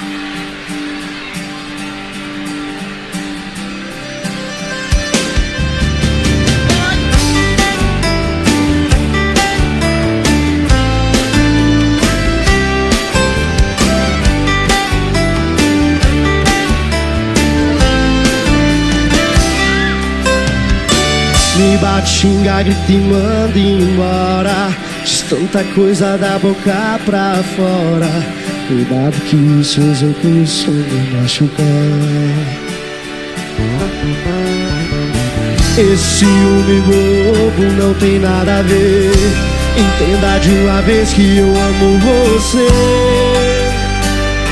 Me bate, xinga, grita e manda embora. Diz tanta coisa da boca pra fora Cuidado que seus outros me machucar Esse ciúme bobo não tem nada a ver. Entenda de uma vez que eu amo você.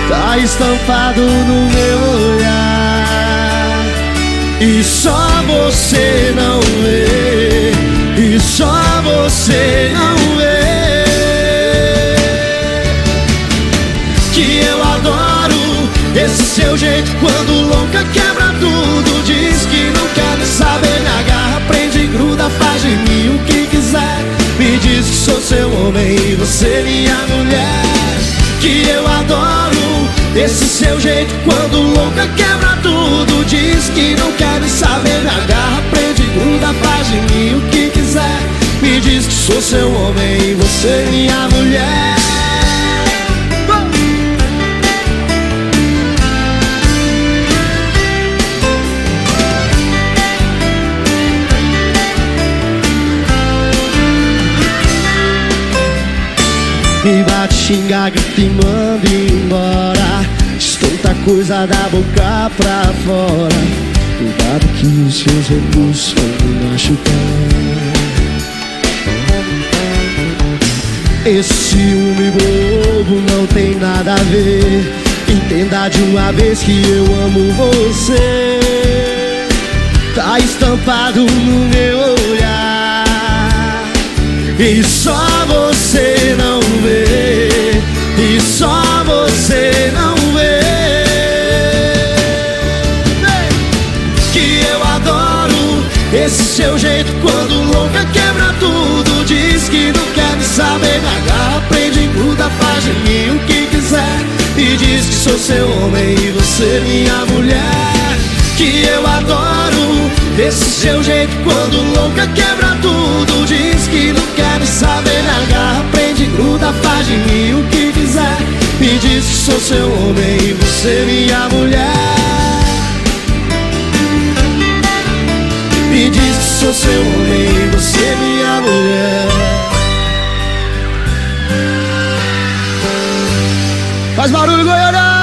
Tá estampado no meu olhar. E só você não vê. E só você não jeito Quando louca quebra tudo Diz que não quer saber. Me agarra, prende, gruda, faz de mim o que quiser. Me diz que sou seu homem e você minha mulher. Que eu adoro esse seu jeito Quando louca quebra tudo Diz que não quer saber. Me agarra, prende, gruda, faz de mim o que quiser. Me diz que sou seu homem e você minha mulher Xinga, grita e manda embora. Diz tanta coisa da boca pra fora. Cuidado que os seus recursos vão me machucar. Esse ciúme bobo não tem nada a ver. Entenda de uma vez que eu amo você. Tá estampado no meu olhar. E só esse seu jeito Quando louca quebra tudo. Diz que não quer me saber Me agarra, prende, gruda, faz de mim o que quiser. E diz que sou seu homem e você minha mulher. Que eu adoro. Esse seu jeito Quando louca quebra tudo. Diz que não quer me saber Me agarra, prende, gruda, faz de mim o que quiser. Me diz que sou seu homem e você minha mulher Que sou seu homem você minha mulher Faz barulho, Goiânia!